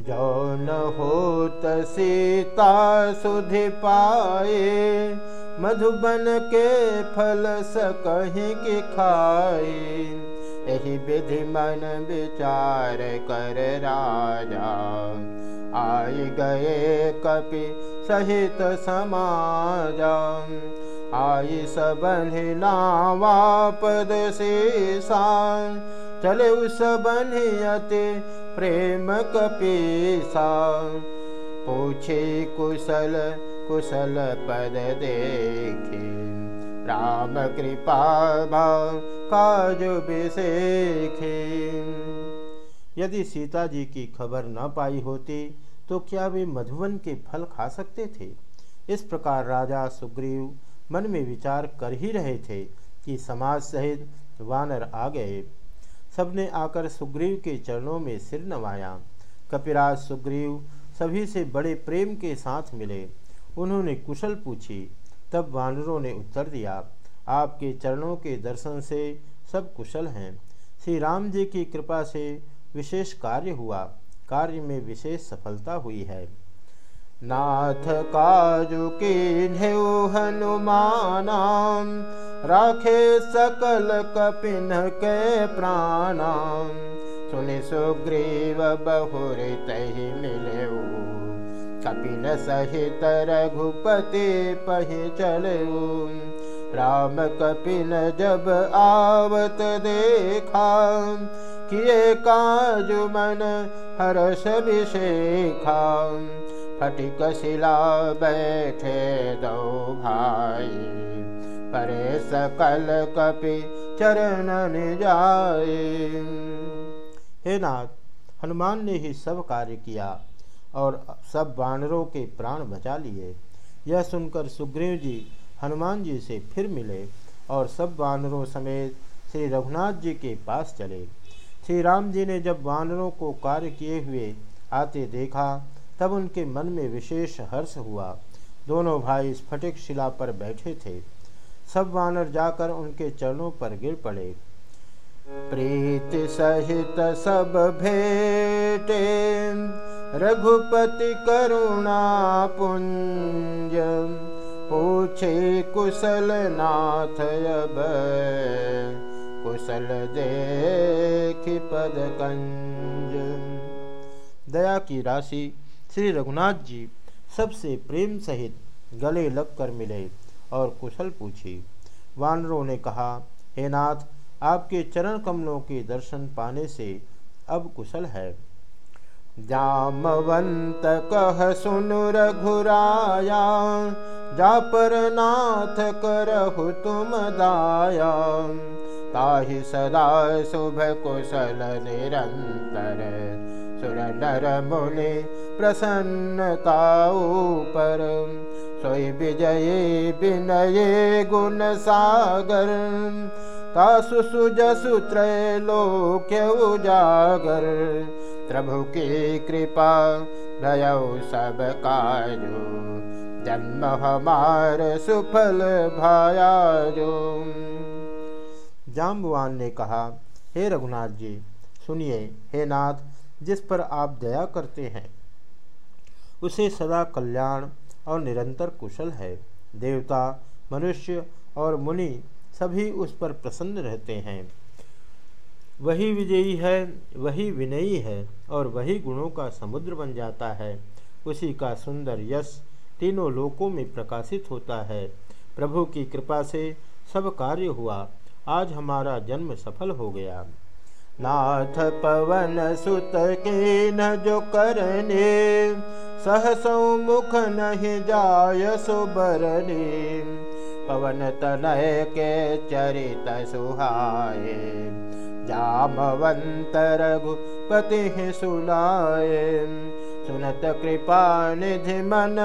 जो न होत सीता सुधि पाए मधुबन के फल सकहीं की खाए। यही विधि मन विचार कर राजा आय गए कपि सहित समाजा। आई सबन नावा पद शेषा चले उस बनियते प्रेम कपीसा पूछे कुशल कुशल पद देखे। राम कृपा काज विषेखे यदि सीता जी की खबर न पाई होती तो क्या वे मधुवन के फल खा सकते थे? इस प्रकार राजा सुग्रीव मन में विचार कर ही रहे थे कि समाज सहित वानर आ गए। सबने आकर सुग्रीव के चरणों में सिर नवाया। कपिराज सुग्रीव सभी से बड़े प्रेम के साथ मिले। उन्होंने कुशल पूछी। तब वानरों ने उत्तर दिया, आपके चरणों के दर्शन से सब कुशल हैं। श्री राम जी की कृपा से विशेष कार्य हुआ। कार्य में विशेष सफलता हुई है। नाथ काजु हनुमान राखे सकल कपिन के प्राणाम। सुनि सुग्रीव बहुर तही मिले कपिन सहित रघुपति पही चले राम कपिन जब आवत देखा किए काजु मन हर्ष विशेखा फटिक शिला बैठे दो भाई। परे सकल कपि चरण जाए हे नाथ, हनुमान ने ही सब कार्य किया और सब वानरों के प्राण बचा लिए। यह सुनकर सुग्रीव जी हनुमान जी से फिर मिले और सब वानरों समेत श्री रघुनाथ जी के पास चले। श्री राम जी ने जब वानरों को कार्य किए हुए आते देखा तब उनके मन में विशेष हर्ष हुआ। दोनों भाई स्फटिक शिला पर बैठे थे। सब वानर जाकर उनके चरणों पर गिर पड़े। प्रीति सहित सब भेटे, रघुपति करुणा पुंज, पूछे कुशल नाथ अब, कुशल देख पद कंज। दया की राशि श्री रघुनाथ जी सबसे प्रेम सहित गले लगकर मिले और कुशल पूछी। वानरों ने कहा, हे नाथ, आपके चरण कमलों के दर्शन पाने से अब कुशल है। जामवंत कह सुन रघुराया जा पर नाथ करहु तुम दाया। ताहि सदा शुभ कुशल निरंतर सुर नर मुनि प्रसन्नता पर सोई विजय विनय गुण सागर। तासु सुजसु त्रैलोक्य उजागर। प्रभु की कृपा भयउ सब काजो। जन्म हमार सुफल भाया जो। जाम्बवान ने कहा, हे रघुनाथ जी, सुनिए, हे नाथ जिस पर आप दया करते हैं, उसे सदा कल्याण और निरंतर कुशल है। देवता, मनुष्य और मुनि सभी उस पर प्रसन्न रहते हैं। वही विजयी है, वही विनयी है और वही गुणों का समुद्र बन जाता है। उसी का सुंदर यश तीनों लोकों में प्रकाशित होता है। प्रभु की कृपा से सब कार्य हुआ। आज हमारा जन्म सफल हो गया। नाथ पवन सुत के न जो करने सहसौ मुख नहीं जाय सुबरने पवन तनय के चरित सुहाए जामवंत रघुपति सुनाए सुनत कृपा निधि मन